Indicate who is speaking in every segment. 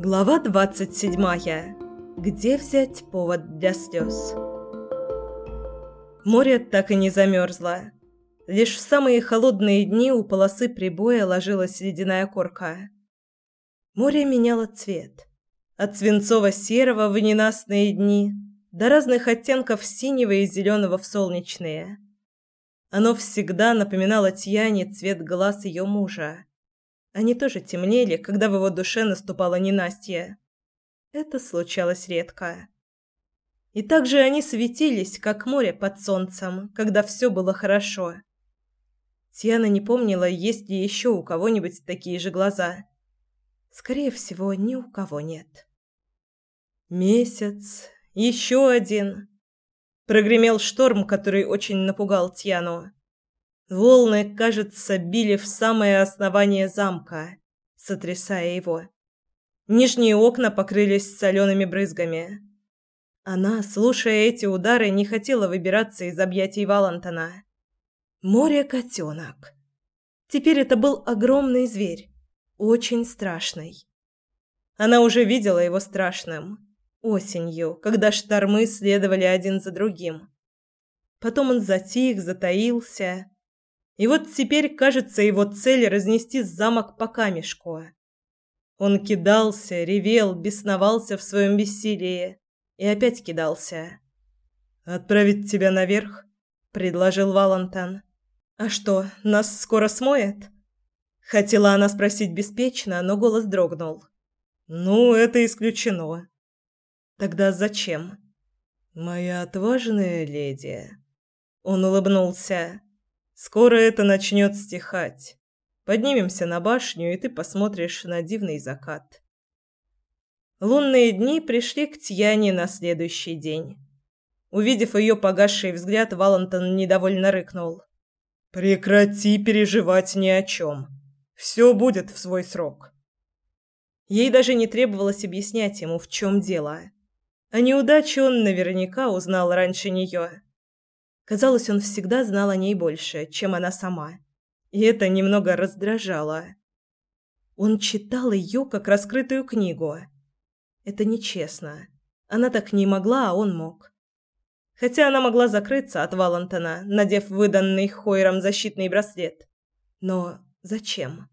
Speaker 1: Глава 27. Где взять повод для слез? Море так и не замерзло. Лишь в самые холодные дни у полосы прибоя ложилась ледяная корка. Море меняло цвет. От свинцово-серого в ненастные дни до разных оттенков синего и зеленого в солнечные. Оно всегда напоминало Тьяне цвет глаз ее мужа они тоже темнели, когда в его душе наступало ненастье. Это случалось редко. И также они светились, как море под солнцем, когда все было хорошо. Тиана не помнила, есть ли еще у кого-нибудь такие же глаза. Скорее всего, ни у кого нет. Месяц, еще один. Прогремел шторм, который очень напугал Тьяну. Волны, кажется, били в самое основание замка, сотрясая его. Нижние окна покрылись солеными брызгами. Она, слушая эти удары, не хотела выбираться из объятий Валантона. Море-котенок. Теперь это был огромный зверь, очень страшный. Она уже видела его страшным. Осенью, когда штормы следовали один за другим. Потом он затих, затаился и вот теперь, кажется, его цель разнести замок по камешку. Он кидался, ревел, бесновался в своем бессилии и опять кидался. Отправить тебя наверх, предложил Валентин. А что, нас скоро смоет? Хотела она спросить беспечно, но голос дрогнул. Ну, это исключено. Тогда зачем? Моя отважная леди. Он улыбнулся. Скоро это начнет стихать. Поднимемся на башню, и ты посмотришь на дивный закат. Лунные дни пришли к Тьяне на следующий день. Увидев ее погасший взгляд, Валентон недовольно рыкнул. «Прекрати переживать ни о чем. Все будет в свой срок». Ей даже не требовалось объяснять ему, в чем дело. О неудаче он наверняка узнал раньше нее. Казалось, он всегда знал о ней больше, чем она сама. И это немного раздражало. Он читал ее как раскрытую книгу. Это нечестно. Она так не могла, а он мог. Хотя она могла закрыться от Валентона, надев выданный Хойром защитный браслет. Но зачем?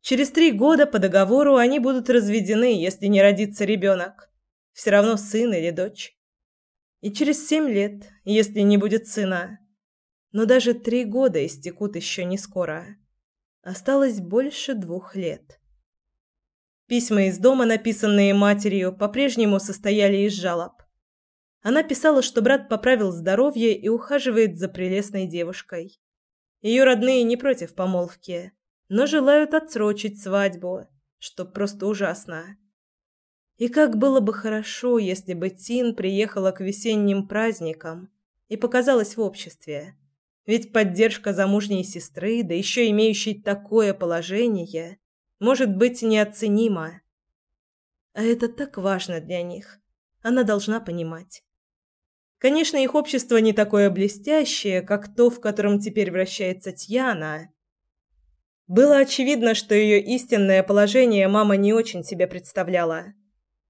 Speaker 1: Через три года по договору они будут разведены, если не родится ребенок. Все равно сын или дочь. И через семь лет, если не будет сына. Но даже три года истекут еще не скоро. Осталось больше двух лет. Письма из дома, написанные матерью, по-прежнему состояли из жалоб. Она писала, что брат поправил здоровье и ухаживает за прелестной девушкой. Ее родные не против помолвки, но желают отсрочить свадьбу, что просто ужасно. И как было бы хорошо, если бы Тин приехала к весенним праздникам и показалась в обществе. Ведь поддержка замужней сестры, да еще имеющей такое положение, может быть неоценима. А это так важно для них. Она должна понимать. Конечно, их общество не такое блестящее, как то, в котором теперь вращается Тьяна. Было очевидно, что ее истинное положение мама не очень себе представляла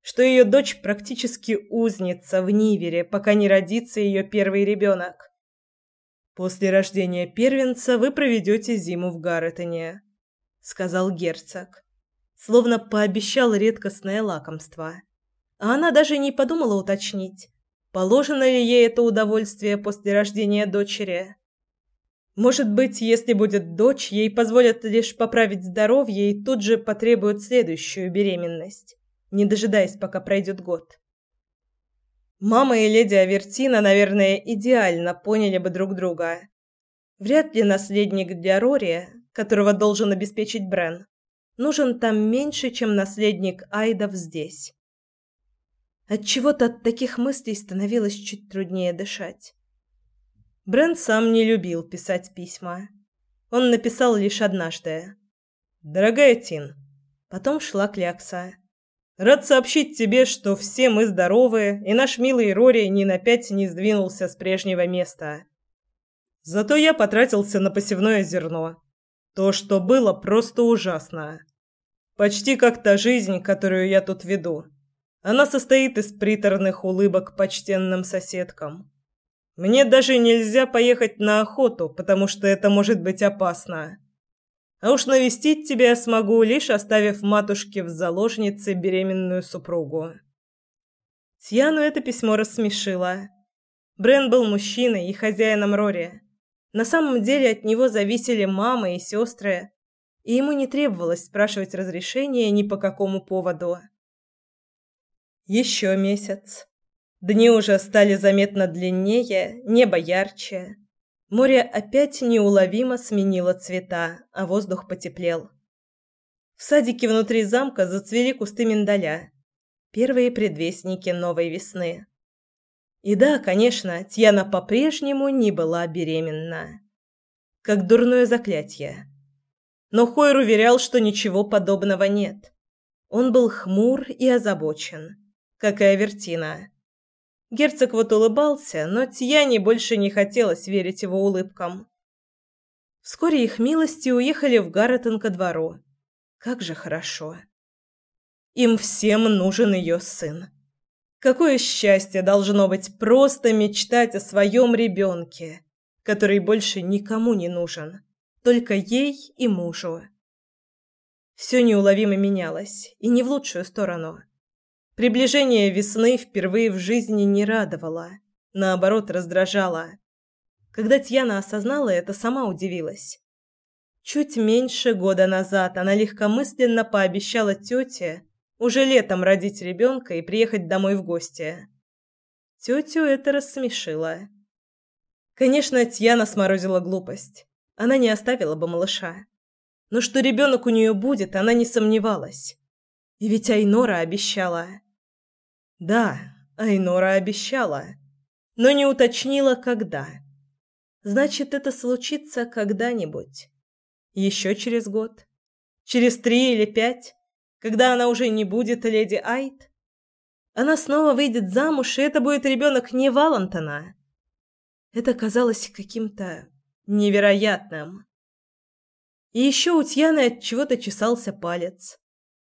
Speaker 1: что ее дочь практически узница в Нивере, пока не родится ее первый ребенок. После рождения первенца вы проведете зиму в Гарретоне, сказал герцог, словно пообещал редкостное лакомство. А она даже не подумала уточнить, положено ли ей это удовольствие после рождения дочери. Может быть, если будет дочь, ей позволят лишь поправить здоровье и тут же потребуют следующую беременность не дожидаясь, пока пройдет год. Мама и леди Авертина, наверное, идеально поняли бы друг друга. Вряд ли наследник для Рори, которого должен обеспечить Брен, нужен там меньше, чем наследник Айдов здесь. Отчего-то от таких мыслей становилось чуть труднее дышать. Брен сам не любил писать письма. Он написал лишь однажды. «Дорогая Тин». Потом шла клякса. Рад сообщить тебе, что все мы здоровы, и наш милый Рори ни на пять не сдвинулся с прежнего места. Зато я потратился на посевное зерно. То, что было, просто ужасно. Почти как та жизнь, которую я тут веду. Она состоит из приторных улыбок почтенным соседкам. Мне даже нельзя поехать на охоту, потому что это может быть опасно. А уж навестить тебя смогу, лишь оставив матушке в заложнице беременную супругу. Тьяну это письмо рассмешило. Брен был мужчиной и хозяином Рори. На самом деле от него зависели мама и сестры, и ему не требовалось спрашивать разрешения ни по какому поводу. Еще месяц. Дни уже стали заметно длиннее, небо ярче. Море опять неуловимо сменило цвета, а воздух потеплел. В садике внутри замка зацвели кусты миндаля. Первые предвестники новой весны. И да, конечно, Тьяна по-прежнему не была беременна. Как дурное заклятие. Но Хойр уверял, что ничего подобного нет. Он был хмур и озабочен, как и Авертина. Герцог вот улыбался, но Тьяне больше не хотелось верить его улыбкам. Вскоре их милости уехали в Гарретон ко двору. Как же хорошо. Им всем нужен ее сын. Какое счастье должно быть просто мечтать о своем ребенке, который больше никому не нужен, только ей и мужу. Все неуловимо менялось, и не в лучшую сторону. Приближение весны впервые в жизни не радовало, наоборот, раздражало. Когда Тьяна осознала это, сама удивилась. Чуть меньше года назад она легкомысленно пообещала тете, уже летом родить ребенка и приехать домой в гости. Тетю это рассмешило. Конечно, Тьяна сморозила глупость. Она не оставила бы малыша. Но что ребенок у нее будет, она не сомневалась. И ведь Айнора обещала. Да, Айнора обещала, но не уточнила, когда. Значит, это случится когда-нибудь. Еще через год. Через три или пять когда она уже не будет леди Айт? Она снова выйдет замуж, и это будет ребенок не Валентона. Это казалось каким-то невероятным. И еще у Тьяны от чего-то чесался палец.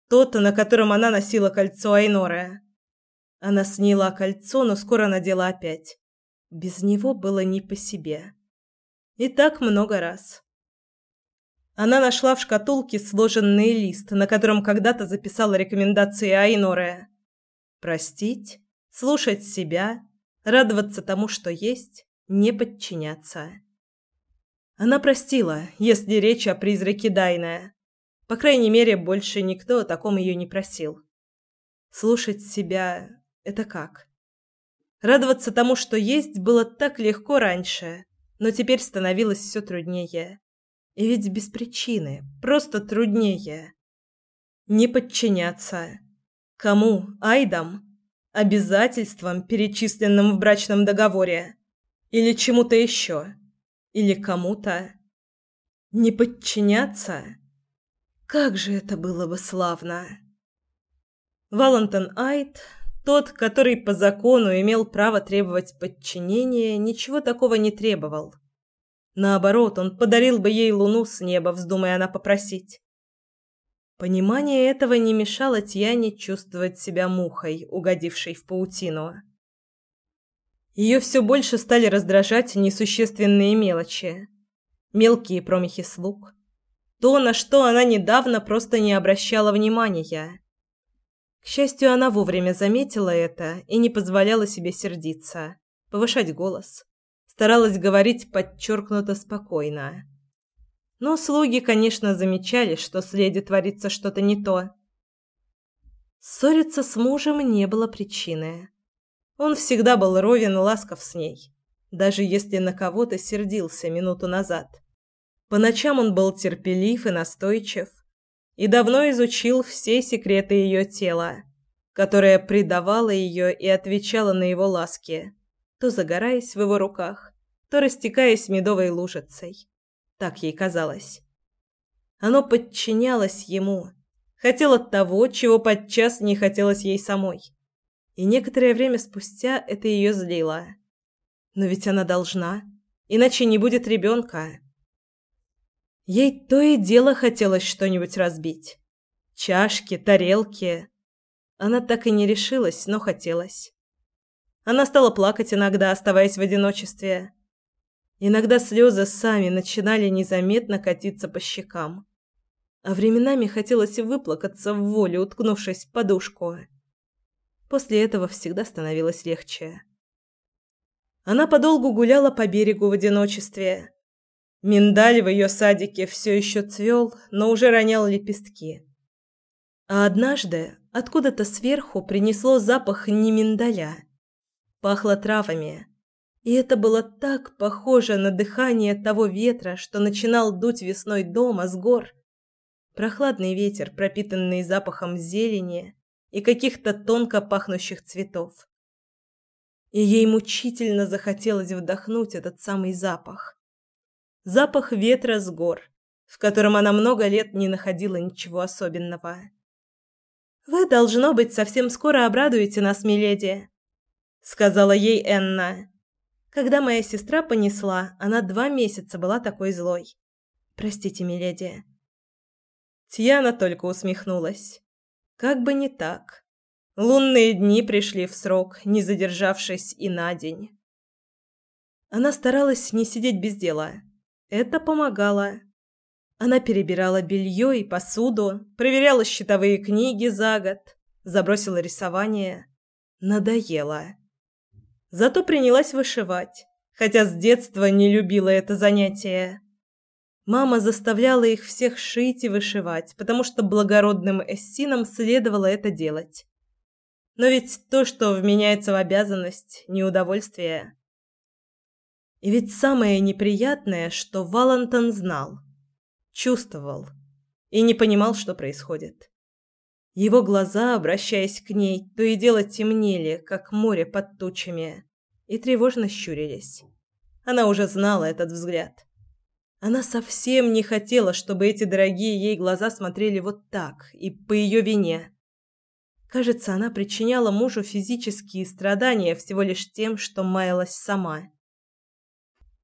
Speaker 1: Тот, на котором она носила кольцо Айноры. Она сняла кольцо, но скоро надела опять. Без него было не по себе. И так много раз. Она нашла в шкатулке сложенный лист, на котором когда-то записала рекомендации Айноре. Простить, слушать себя, радоваться тому, что есть, не подчиняться. Она простила, если речь о призраке Дайна. По крайней мере, больше никто о таком ее не просил. Слушать себя – это как? Радоваться тому, что есть, было так легко раньше, но теперь становилось все труднее. И ведь без причины, просто труднее. Не подчиняться. Кому? Айдам? Обязательствам, перечисленным в брачном договоре? Или чему-то еще? Или кому-то? Не подчиняться? Как же это было бы славно! Валентон Айд, тот, который по закону имел право требовать подчинения, ничего такого не требовал. Наоборот, он подарил бы ей луну с неба, вздумая она попросить. Понимание этого не мешало Тьяне чувствовать себя мухой, угодившей в паутину. Ее все больше стали раздражать несущественные мелочи. Мелкие промахи слуг. То, на что она недавно просто не обращала внимания. К счастью, она вовремя заметила это и не позволяла себе сердиться, повышать голос старалась говорить подчеркнуто спокойно. Но слуги, конечно, замечали, что с леди творится что-то не то. Ссориться с мужем не было причины. Он всегда был ровен и ласков с ней, даже если на кого-то сердился минуту назад. По ночам он был терпелив и настойчив, и давно изучил все секреты ее тела, которое предавало ее и отвечало на его ласки то загораясь в его руках, то растекаясь медовой лужицей. Так ей казалось. Оно подчинялось ему, хотело того, чего подчас не хотелось ей самой. И некоторое время спустя это ее злило. Но ведь она должна, иначе не будет ребенка. Ей то и дело хотелось что-нибудь разбить. чашки, тарелки. Она так и не решилась, но хотелось. Она стала плакать иногда, оставаясь в одиночестве. Иногда слезы сами начинали незаметно катиться по щекам. А временами хотелось выплакаться в волю, уткнувшись в подушку. После этого всегда становилось легче. Она подолгу гуляла по берегу в одиночестве. Миндаль в ее садике все еще цвел, но уже ронял лепестки. А однажды откуда-то сверху принесло запах не миндаля. Пахло травами. И это было так похоже на дыхание того ветра, что начинал дуть весной дома с гор. Прохладный ветер, пропитанный запахом зелени и каких-то тонко пахнущих цветов и ей мучительно захотелось вдохнуть этот самый запах. Запах ветра с гор, в котором она много лет не находила ничего особенного. «Вы, должно быть, совсем скоро обрадуете нас, миледи», — сказала ей Энна. «Когда моя сестра понесла, она два месяца была такой злой. Простите, миледи». Тьяна только усмехнулась. Как бы не так. Лунные дни пришли в срок, не задержавшись и на день. Она старалась не сидеть без дела. Это помогало. Она перебирала белье и посуду, проверяла счетовые книги за год, забросила рисование. Надоело. Зато принялась вышивать, хотя с детства не любила это занятие. Мама заставляла их всех шить и вышивать, потому что благородным эссинам следовало это делать. Но ведь то, что вменяется в обязанность, не удовольствие. И ведь самое неприятное, что Валентон знал, чувствовал и не понимал, что происходит. Его глаза, обращаясь к ней, то и дело темнели, как море под тучами, и тревожно щурились. Она уже знала этот взгляд. Она совсем не хотела, чтобы эти дорогие ей глаза смотрели вот так, и по ее вине. Кажется, она причиняла мужу физические страдания всего лишь тем, что маялась сама.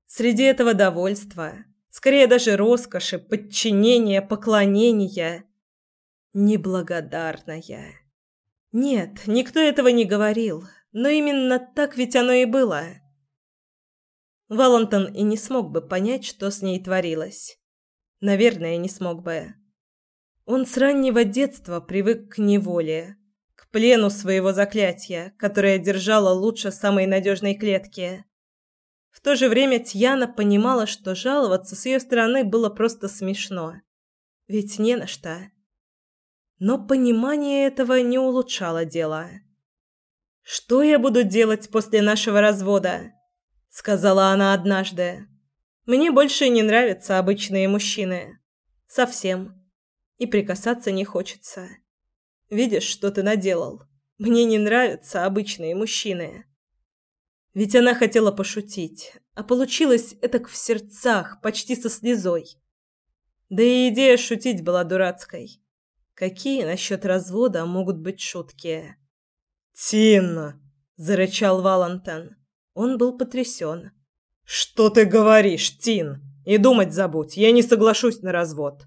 Speaker 1: Среди этого довольства, скорее даже роскоши, подчинения, поклонения, неблагодарная. Нет, никто этого не говорил, но именно так ведь оно и было. Валентон и не смог бы понять, что с ней творилось. Наверное, не смог бы. Он с раннего детства привык к неволе, плену своего заклятия, которое держало лучше самой надежной клетки. В то же время Тьяна понимала, что жаловаться с ее стороны было просто смешно. Ведь не на что. Но понимание этого не улучшало дело. «Что я буду делать после нашего развода?» — сказала она однажды. «Мне больше не нравятся обычные мужчины. Совсем. И прикасаться не хочется». Видишь, что ты наделал? Мне не нравятся обычные мужчины. Ведь она хотела пошутить, а получилось это в сердцах, почти со слезой. Да и идея шутить была дурацкой. Какие насчет развода могут быть шутки? «Тинна!» – зарычал Валентин. Он был потрясен. «Что ты говоришь, Тин? И думать забудь, я не соглашусь на развод».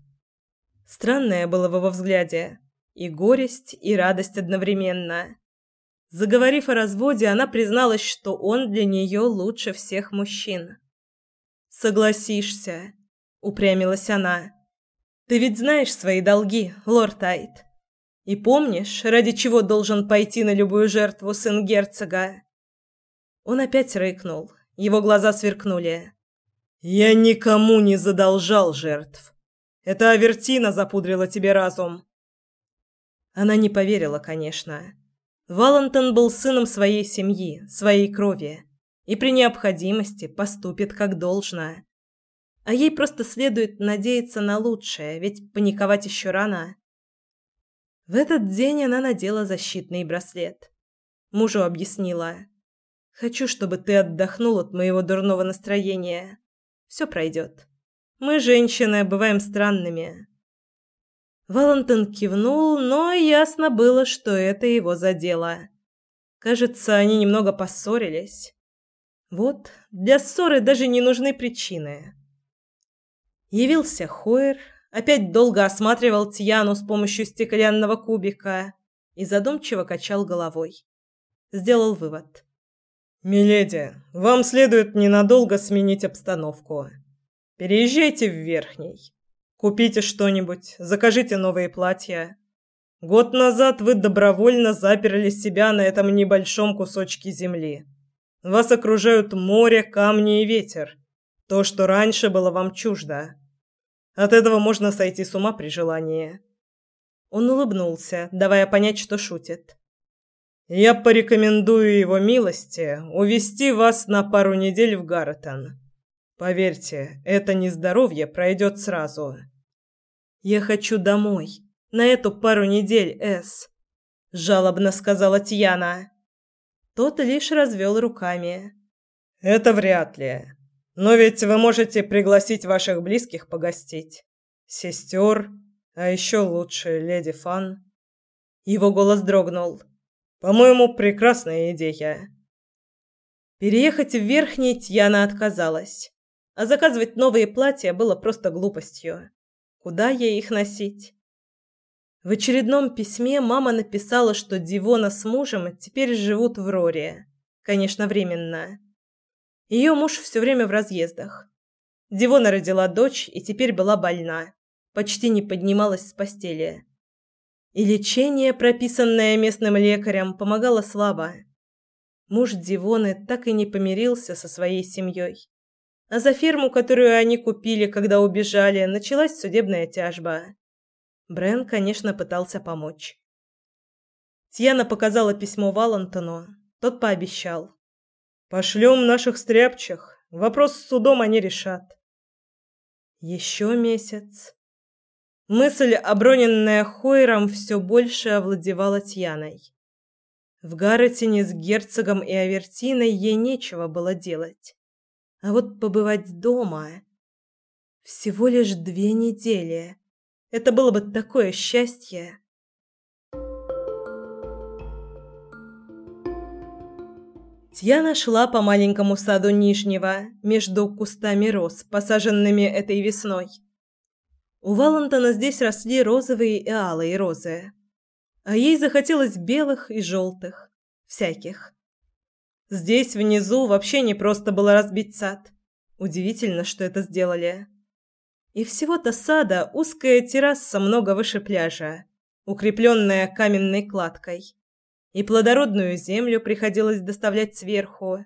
Speaker 1: Странное было в его взгляде. И горесть, и радость одновременно. Заговорив о разводе, она призналась, что он для нее лучше всех мужчин. «Согласишься», — упрямилась она. «Ты ведь знаешь свои долги, лорд Айт. И помнишь, ради чего должен пойти на любую жертву сын герцога?» Он опять рыкнул. Его глаза сверкнули. «Я никому не задолжал жертв. Это Авертина запудрила тебе разум. Она не поверила, конечно. Валентон был сыном своей семьи, своей крови, и при необходимости поступит как должно. А ей просто следует надеяться на лучшее, ведь паниковать еще рано. В этот день она надела защитный браслет. Мужу объяснила: "Хочу, чтобы ты отдохнул от моего дурного настроения. Все пройдет. Мы женщины бываем странными, Валентин кивнул, но ясно было, что это его задело. Кажется, они немного поссорились. Вот, для ссоры даже не нужны причины. Явился Хойер, опять долго осматривал Тьяну с помощью стеклянного кубика и задумчиво качал головой. Сделал вывод. «Миледи, вам следует ненадолго сменить обстановку. Переезжайте в Верхний. Купите что-нибудь, закажите новые платья. Год назад вы добровольно заперли себя на этом небольшом кусочке земли. Вас окружают море, камни и ветер. То, что раньше было вам чуждо. От этого можно сойти с ума при желании. Он улыбнулся, давая понять, что шутит. Я порекомендую его милости увести вас на пару недель в Гарретон. Поверьте, это нездоровье пройдет сразу. Я хочу домой. На эту пару недель, С. жалобно сказала Тьяна. Тот лишь развел руками. Это вряд ли. Но ведь вы можете пригласить ваших близких погостить. Сестер, а еще лучше леди Фан. Его голос дрогнул. По-моему, прекрасная идея. Переехать в Верхний Тьяна отказалась. А заказывать новые платья было просто глупостью. Куда ей их носить? В очередном письме мама написала, что Дивона с мужем теперь живут в Роре. Конечно, временно. Ее муж все время в разъездах. Дивона родила дочь и теперь была больна. Почти не поднималась с постели. И лечение, прописанное местным лекарем, помогало слабо. Муж Дивоны так и не помирился со своей семьей. А за ферму, которую они купили, когда убежали, началась судебная тяжба. Брен, конечно, пытался помочь. Тьяна показала письмо Валентону. Тот пообещал. Пошлем наших стряпчих. Вопрос с судом они решат. Еще месяц. Мысль, оброненная Хойром, все больше овладевала Тьяной. В Гарретине с герцогом и Авертиной ей нечего было делать. А вот побывать дома... Всего лишь две недели. Это было бы такое счастье. Тьяна шла по маленькому саду Нижнего, между кустами роз, посаженными этой весной. У Валентона здесь росли розовые и алые розы. А ей захотелось белых и желтых. Всяких. Здесь, внизу, вообще не просто было разбить сад. Удивительно, что это сделали. И всего-то сада узкая терраса много выше пляжа, укрепленная каменной кладкой и плодородную землю приходилось доставлять сверху.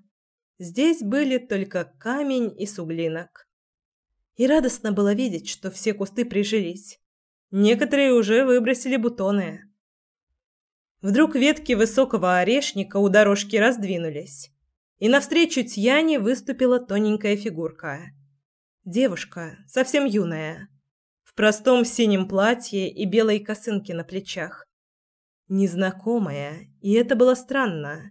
Speaker 1: Здесь были только камень и суглинок. И радостно было видеть, что все кусты прижились. Некоторые уже выбросили бутоны. Вдруг ветки высокого орешника у дорожки раздвинулись, и навстречу Тьяне выступила тоненькая фигурка. Девушка, совсем юная, в простом синем платье и белой косынке на плечах незнакомая, и это было странно.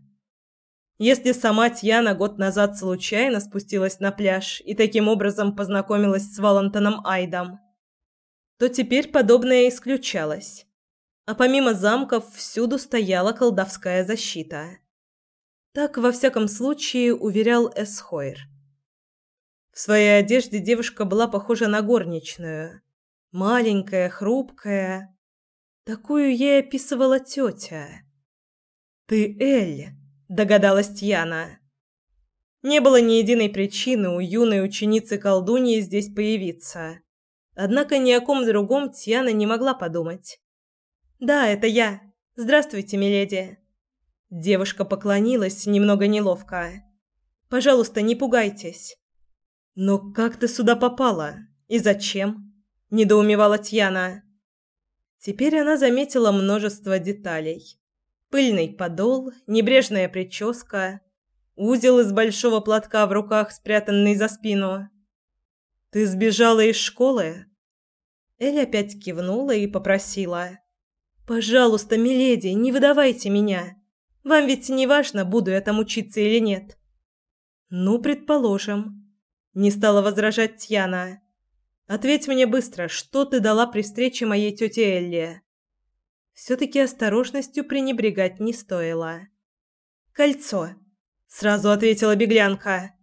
Speaker 1: Если сама Тьяна год назад случайно спустилась на пляж и таким образом познакомилась с Валентоном Айдом, то теперь подобное исключалось. А помимо замков всюду стояла колдовская защита. Так, во всяком случае, уверял Эсхойр. В своей одежде девушка была похожа на горничную. Маленькая, хрупкая, Такую ей описывала тетя. «Ты Эль», — догадалась Тьяна. Не было ни единой причины у юной ученицы колдуньи здесь появиться. Однако ни о ком другом Тьяна не могла подумать. «Да, это я. Здравствуйте, миледи». Девушка поклонилась немного неловко. «Пожалуйста, не пугайтесь». «Но как ты сюда попала? И зачем?» – недоумевала Тьяна. Теперь она заметила множество деталей. Пыльный подол, небрежная прическа, узел из большого платка в руках, спрятанный за спину. «Ты сбежала из школы?» Эль опять кивнула и попросила. «Пожалуйста, миледи, не выдавайте меня. Вам ведь не важно, буду я там учиться или нет». «Ну, предположим», — не стала возражать Тьяна. Ответь мне быстро, что ты дала при встрече моей тете Элли?» Все-таки осторожностью пренебрегать не стоило. «Кольцо», — сразу ответила беглянка.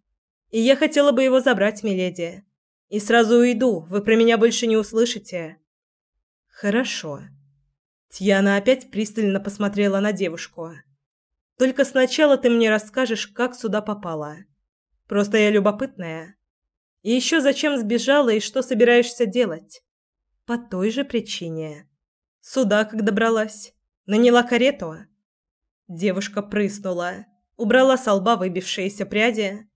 Speaker 1: «И я хотела бы его забрать, миледи. И сразу уйду, вы про меня больше не услышите. Хорошо. Тьяна опять пристально посмотрела на девушку. Только сначала ты мне расскажешь, как сюда попала. Просто я любопытная. И еще зачем сбежала и что собираешься делать? По той же причине. Сюда как добралась? Наняла карету? Девушка прыснула, убрала с лба выбившиеся пряди.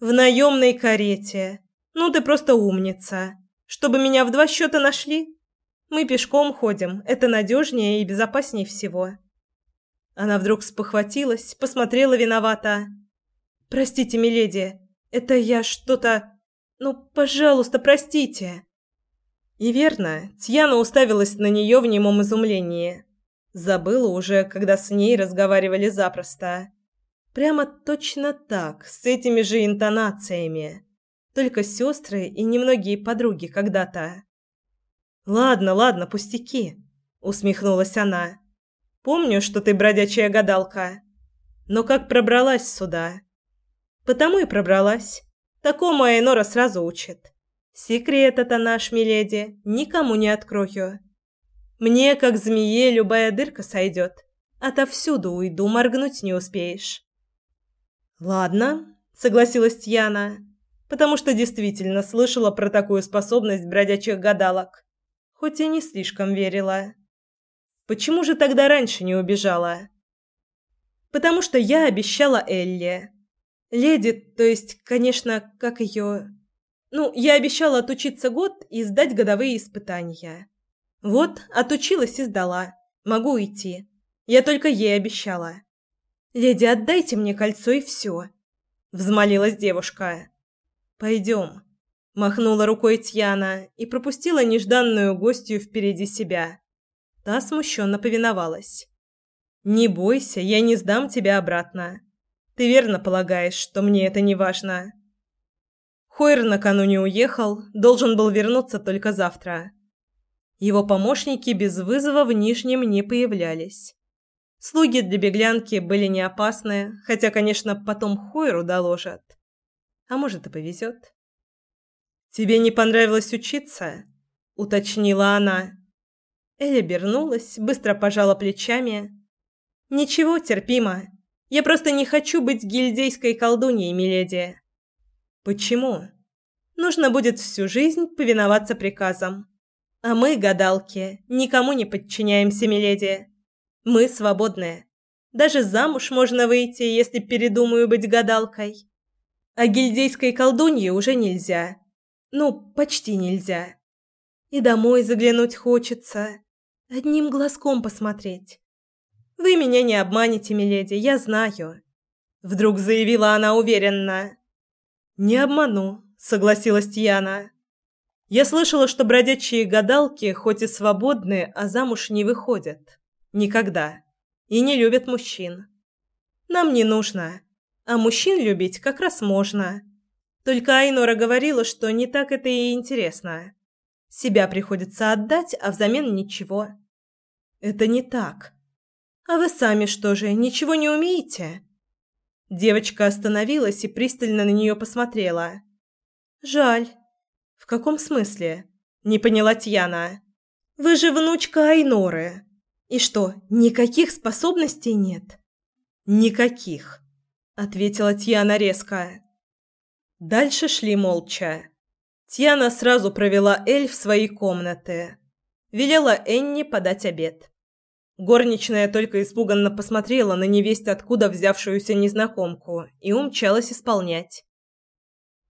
Speaker 1: В наемной карете. Ну ты просто умница. Чтобы меня в два счета нашли? Мы пешком ходим, это надежнее и безопаснее всего. Она вдруг спохватилась, посмотрела виновато. Простите, миледи, это я что-то... Ну, пожалуйста, простите. И верно, Тьяна уставилась на нее в немом изумлении. Забыла уже, когда с ней разговаривали запросто. Прямо точно так, с этими же интонациями. Только сестры и немногие подруги когда-то. «Ладно, ладно, пустяки», — усмехнулась она. «Помню, что ты бродячая гадалка. Но как пробралась сюда?» «Потому и пробралась. Такому Айнора сразу учит. Секрет это наш, миледи, никому не открою. Мне, как змее, любая дырка сойдет. Отовсюду уйду, моргнуть не успеешь». «Ладно», — согласилась Тьяна, потому что действительно слышала про такую способность бродячих гадалок хоть и не слишком верила. Почему же тогда раньше не убежала? Потому что я обещала Элли. Леди, то есть, конечно, как ее... Ну, я обещала отучиться год и сдать годовые испытания. Вот, отучилась и сдала. Могу уйти. Я только ей обещала. «Леди, отдайте мне кольцо и все», — взмолилась девушка. «Пойдем». Махнула рукой Тьяна и пропустила нежданную гостью впереди себя. Та смущенно повиновалась. «Не бойся, я не сдам тебя обратно. Ты верно полагаешь, что мне это не важно?» Хойр накануне уехал, должен был вернуться только завтра. Его помощники без вызова в Нижнем не появлялись. Слуги для беглянки были не опасны, хотя, конечно, потом Хойру доложат. А может и повезет. «Тебе не понравилось учиться?» – уточнила она. Эля обернулась, быстро пожала плечами. «Ничего, терпимо. Я просто не хочу быть гильдейской колдуньей, миледи». «Почему?» «Нужно будет всю жизнь повиноваться приказам. А мы, гадалки, никому не подчиняемся, миледи. Мы свободные. Даже замуж можно выйти, если передумаю быть гадалкой. А гильдейской колдунье уже нельзя. Ну, почти нельзя. И домой заглянуть хочется. Одним глазком посмотреть. Вы меня не обманете, миледи, я знаю. Вдруг заявила она уверенно. Не обману, согласилась Тьяна. Я слышала, что бродячие гадалки хоть и свободны, а замуж не выходят. Никогда. И не любят мужчин. Нам не нужно. А мужчин любить как раз можно. Только Айнора говорила, что не так это и интересно. Себя приходится отдать, а взамен ничего. Это не так. А вы сами что же, ничего не умеете? Девочка остановилась и пристально на нее посмотрела. Жаль. В каком смысле? Не поняла Тьяна. Вы же внучка Айноры. И что, никаких способностей нет? Никаких, ответила Тьяна резко. Дальше шли молча. Тьяна сразу провела Эль в свои комнаты. Велела Энни подать обед. Горничная только испуганно посмотрела на невесть откуда взявшуюся незнакомку и умчалась исполнять.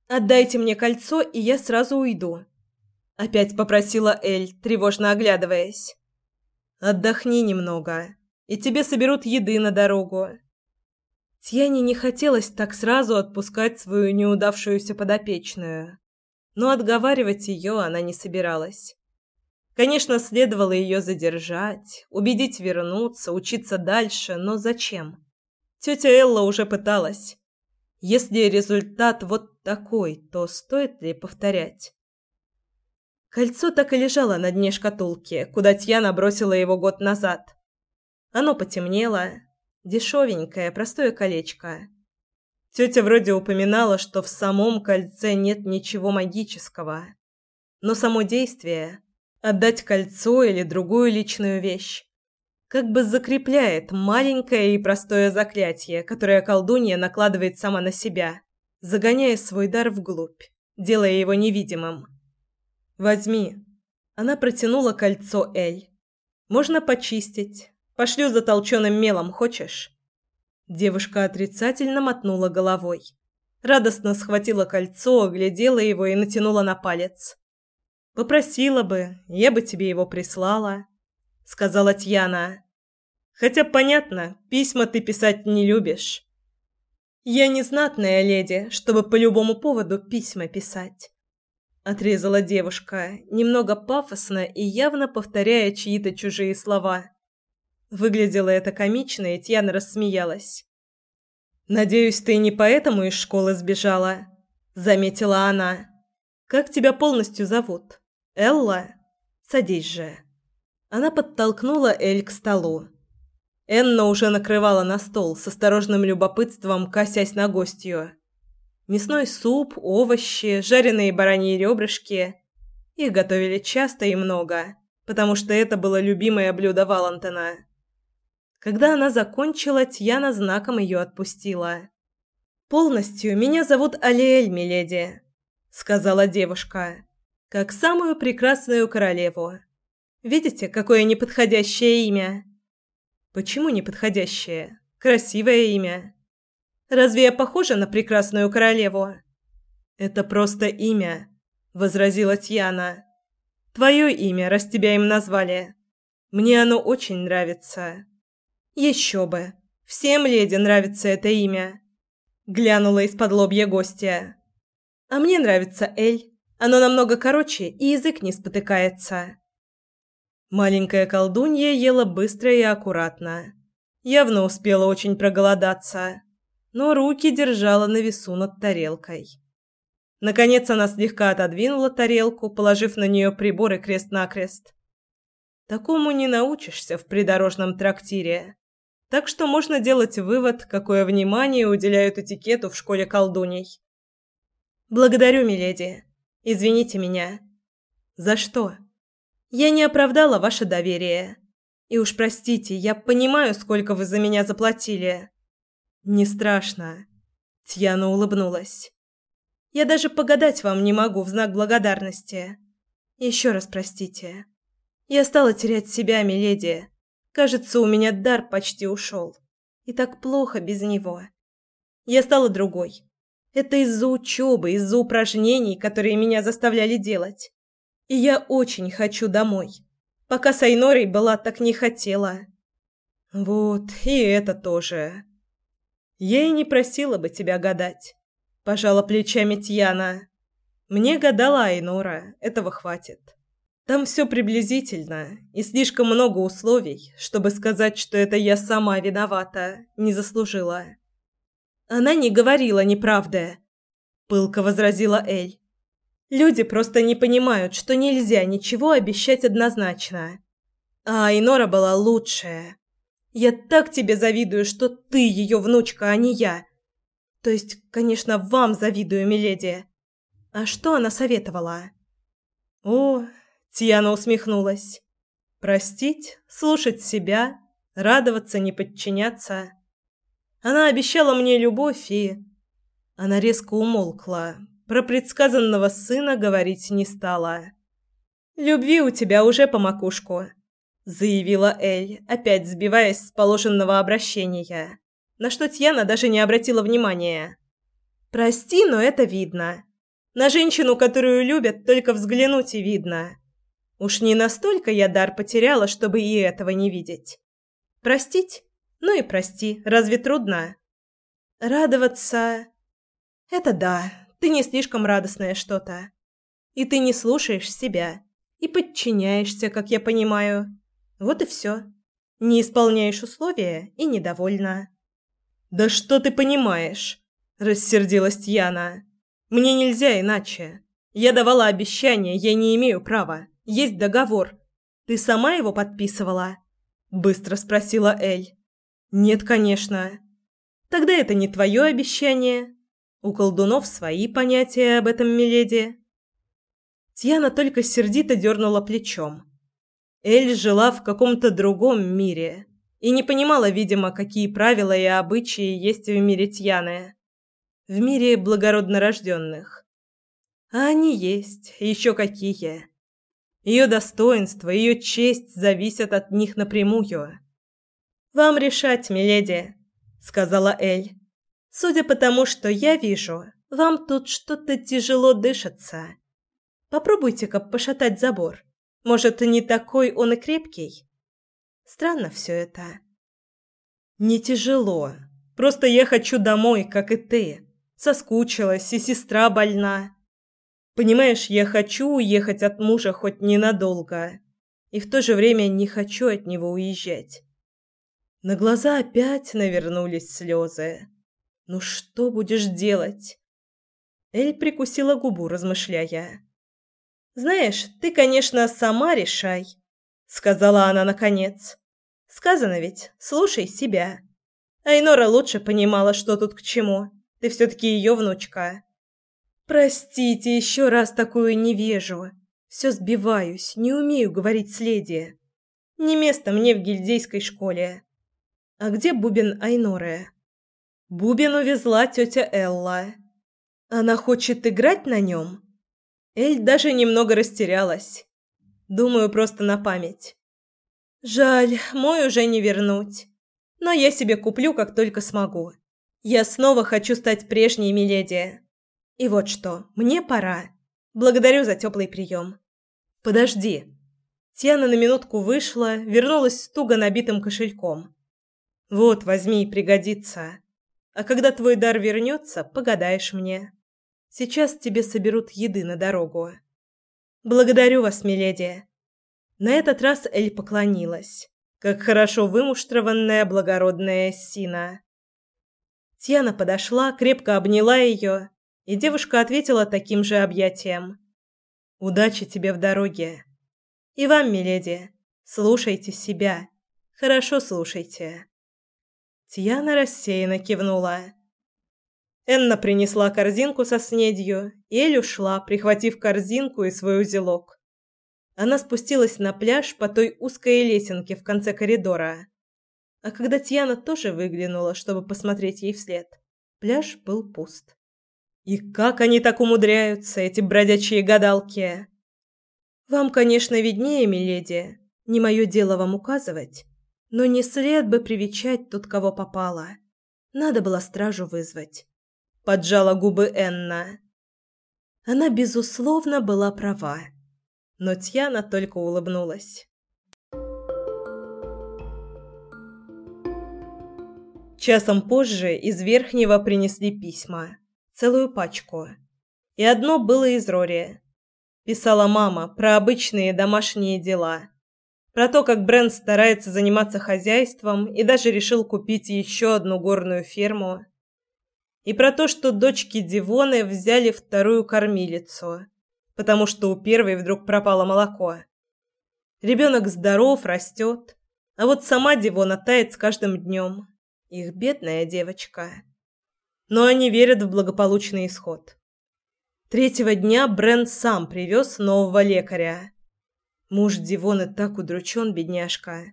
Speaker 1: «Отдайте мне кольцо, и я сразу уйду», — опять попросила Эль, тревожно оглядываясь. «Отдохни немного, и тебе соберут еды на дорогу. Тьяне не хотелось так сразу отпускать свою неудавшуюся подопечную, но отговаривать ее она не собиралась. Конечно, следовало ее задержать, убедить вернуться, учиться дальше, но зачем? Тетя Элла уже пыталась. Если результат вот такой, то стоит ли повторять? Кольцо так и лежало на дне шкатулки, куда Тьяна бросила его год назад. Оно потемнело, Дешевенькое, простое колечко. Тетя вроде упоминала, что в самом кольце нет ничего магического. Но само действие – отдать кольцо или другую личную вещь – как бы закрепляет маленькое и простое заклятие, которое колдунья накладывает сама на себя, загоняя свой дар вглубь, делая его невидимым. «Возьми». Она протянула кольцо Эль. «Можно почистить. Пошлю за толченым мелом, хочешь?» Девушка отрицательно мотнула головой. Радостно схватила кольцо, оглядела его и натянула на палец. «Попросила бы, я бы тебе его прислала», — сказала Тьяна. «Хотя, понятно, письма ты писать не любишь». «Я не знатная леди, чтобы по любому поводу письма писать», — отрезала девушка, немного пафосно и явно повторяя чьи-то чужие слова. Выглядело это комично, и Тьяна рассмеялась. «Надеюсь, ты не поэтому из школы сбежала?» – заметила она. «Как тебя полностью зовут? Элла? Садись же». Она подтолкнула Эль к столу. Энна уже накрывала на стол, с осторожным любопытством косясь на гостью. Мясной суп, овощи, жареные бараньи ребрышки. Их готовили часто и много, потому что это было любимое блюдо Валентина. Когда она закончила, Тьяна знаком ее отпустила. «Полностью меня зовут Алиэль, миледи», — сказала девушка, — «как самую прекрасную королеву. Видите, какое неподходящее имя?» «Почему неподходящее? Красивое имя». «Разве я похожа на прекрасную королеву?» «Это просто имя», — возразила Тьяна. «Твое имя, раз тебя им назвали. Мне оно очень нравится». Еще бы. Всем леди нравится это имя. Глянула из-под лобья гостья. А мне нравится Эль. Оно намного короче, и язык не спотыкается. Маленькая колдунья ела быстро и аккуратно. Явно успела очень проголодаться, но руки держала на весу над тарелкой. Наконец она слегка отодвинула тарелку, положив на нее приборы крест-накрест. Такому не научишься в придорожном трактире. Так что можно делать вывод, какое внимание уделяют этикету в школе колдуней. Благодарю, миледи. Извините меня. За что? Я не оправдала ваше доверие. И уж простите, я понимаю, сколько вы за меня заплатили. Не страшно. Тьяна улыбнулась. Я даже погадать вам не могу в знак благодарности. Еще раз простите. Я стала терять себя, миледи. Кажется, у меня дар почти ушел. И так плохо без него. Я стала другой. Это из-за учебы, из-за упражнений, которые меня заставляли делать. И я очень хочу домой. Пока с Айнорой была, так не хотела. Вот, и это тоже. Я и не просила бы тебя гадать. Пожала плечами Тьяна. Мне гадала Айнора, этого хватит. Там все приблизительно, и слишком много условий, чтобы сказать, что это я сама виновата, не заслужила. Она не говорила неправды, пылко возразила Эль. Люди просто не понимают, что нельзя ничего обещать однозначно. А Айнора была лучшая. Я так тебе завидую, что ты ее внучка, а не я. То есть, конечно, вам завидую, миледи. А что она советовала? О, Тьяна усмехнулась. Простить, слушать себя, радоваться, не подчиняться. Она обещала мне любовь и... Она резко умолкла. Про предсказанного сына говорить не стала. «Любви у тебя уже по макушку», — заявила Эль, опять сбиваясь с положенного обращения, на что Тьяна даже не обратила внимания. «Прости, но это видно. На женщину, которую любят, только взглянуть и видно. Уж не настолько я дар потеряла, чтобы и этого не видеть. Простить? Ну и прости, разве трудно? Радоваться... Это да, ты не слишком радостное что-то. И ты не слушаешь себя. И подчиняешься, как я понимаю. Вот и все. Не исполняешь условия и недовольна. «Да что ты понимаешь?» – рассердилась Яна. «Мне нельзя иначе. Я давала обещание, я не имею права. Есть договор. Ты сама его подписывала?» Быстро спросила Эль. «Нет, конечно». Тогда это не твое обещание. У колдунов свои понятия об этом, миледи. Тьяна только сердито дернула плечом. Эль жила в каком-то другом мире и не понимала, видимо, какие правила и обычаи есть в мире Тьяны. В мире благороднорожденных. А они есть, еще какие. Ее достоинство, ее честь зависят от них напрямую. «Вам решать, миледи», — сказала Эль. «Судя по тому, что я вижу, вам тут что-то тяжело дышится. Попробуйте-ка пошатать забор. Может, не такой он и крепкий? Странно все это». «Не тяжело. Просто я хочу домой, как и ты. Соскучилась, и сестра больна. Понимаешь, я хочу уехать от мужа хоть ненадолго, и в то же время не хочу от него уезжать. На глаза опять навернулись слезы. «Ну что будешь делать?» Эль прикусила губу, размышляя. «Знаешь, ты, конечно, сама решай», — сказала она наконец. «Сказано ведь, слушай себя». Айнора лучше понимала, что тут к чему. Ты все-таки ее внучка. «Простите, еще раз такую невежу. Все сбиваюсь, не умею говорить с леди. Не место мне в гильдейской школе. А где бубен Айноры? Бубен увезла тетя Элла. Она хочет играть на нем? Эль даже немного растерялась. Думаю, просто на память. Жаль, мой уже не вернуть. Но я себе куплю, как только смогу. Я снова хочу стать прежней миледи. И вот что, мне пора. Благодарю за теплый прием. Подожди. Тиана на минутку вышла, вернулась с туго набитым кошельком. Вот, возьми, пригодится. А когда твой дар вернется, погадаешь мне. Сейчас тебе соберут еды на дорогу. Благодарю вас, миледи. На этот раз Эль поклонилась, как хорошо вымуштрованная благородная Сина. Тьяна подошла, крепко обняла ее, и девушка ответила таким же объятием. «Удачи тебе в дороге. И вам, миледи, слушайте себя. Хорошо слушайте». Тьяна рассеянно кивнула. Энна принесла корзинку со снедью, и Эль ушла, прихватив корзинку и свой узелок. Она спустилась на пляж по той узкой лесенке в конце коридора. А когда Тьяна тоже выглянула, чтобы посмотреть ей вслед, пляж был пуст. И как они так умудряются, эти бродячие гадалки? Вам, конечно, виднее, миледи. Не мое дело вам указывать. Но не след бы привечать тут кого попало. Надо было стражу вызвать. Поджала губы Энна. Она, безусловно, была права. Но Тьяна только улыбнулась. Часом позже из Верхнего принесли письма. Целую пачку. И одно было из Рори. Писала мама про обычные домашние дела про то, как Брент старается заниматься хозяйством и даже решил купить еще одну горную ферму, и про то, что дочки Дивоны взяли вторую кормилицу, потому что у первой вдруг пропало молоко. Ребенок здоров, растет, а вот сама Дивона тает с каждым днем. Их бедная девочка. Но они верят в благополучный исход. Третьего дня Брент сам привез нового лекаря Муж Дивоны так удручен, бедняжка.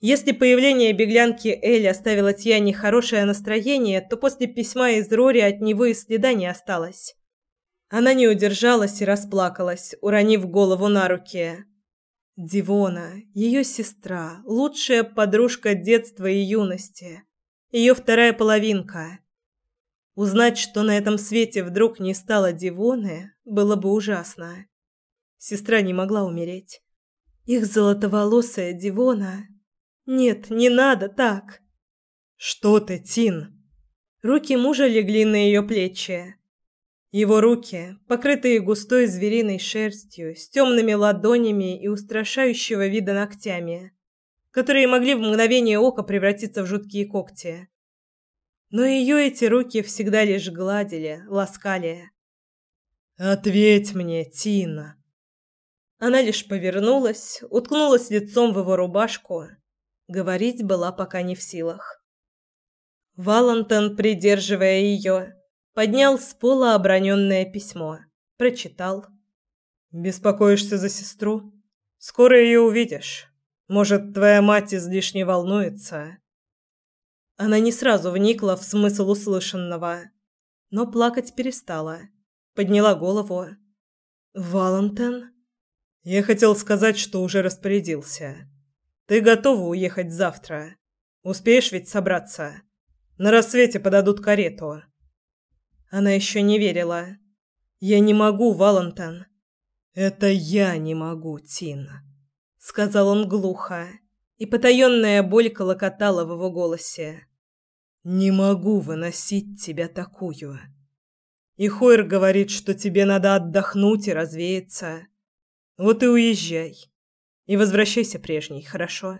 Speaker 1: Если появление беглянки Эль оставило Тьяне хорошее настроение, то после письма из Рори от него и следа не осталось. Она не удержалась и расплакалась, уронив голову на руки. Дивона, ее сестра, лучшая подружка детства и юности, ее вторая половинка. Узнать, что на этом свете вдруг не стало Дивоны, было бы ужасно. Сестра не могла умереть. Их золотоволосая Дивона... Нет, не надо так. Что ты, Тин? Руки мужа легли на ее плечи. Его руки, покрытые густой звериной шерстью, с темными ладонями и устрашающего вида ногтями, которые могли в мгновение ока превратиться в жуткие когти. Но ее эти руки всегда лишь гладили, ласкали. «Ответь мне, Тина!» Она лишь повернулась, уткнулась лицом в его рубашку. Говорить была пока не в силах. Валентин, придерживая ее, поднял с пола оброненное письмо, прочитал. «Беспокоишься за сестру? Скоро ее увидишь. Может, твоя мать излишне волнуется?» Она не сразу вникла в смысл услышанного, но плакать перестала. Подняла голову. «Валентин?» «Я хотел сказать, что уже распорядился. Ты готова уехать завтра? Успеешь ведь собраться?» На рассвете подадут карету. Она еще не верила. Я не могу, Валентин. Это я не могу, Тин, сказал он глухо, и потаенная боль колокотала в его голосе. Не могу выносить тебя такую. И Хойр говорит, что тебе надо отдохнуть и развеяться. Вот и уезжай. И возвращайся прежней, хорошо?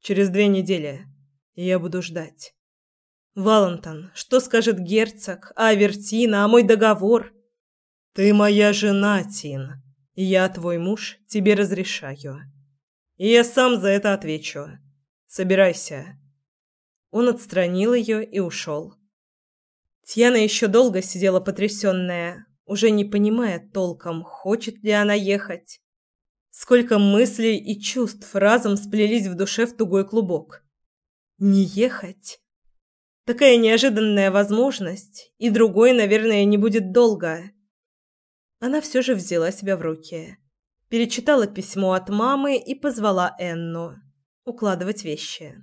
Speaker 1: Через две недели. Я буду ждать. Валентон, что скажет герцог, а Авертина, а мой договор? Ты моя жена, Тин. Я твой муж, тебе разрешаю. И я сам за это отвечу. Собирайся. Он отстранил ее и ушел. Тьяна еще долго сидела потрясенная, уже не понимая толком, хочет ли она ехать. Сколько мыслей и чувств разом сплелись в душе в тугой клубок. Не ехать? Такая неожиданная возможность, и другой, наверное, не будет долго. Она все же взяла себя в руки, перечитала письмо от мамы и позвала Энну укладывать вещи.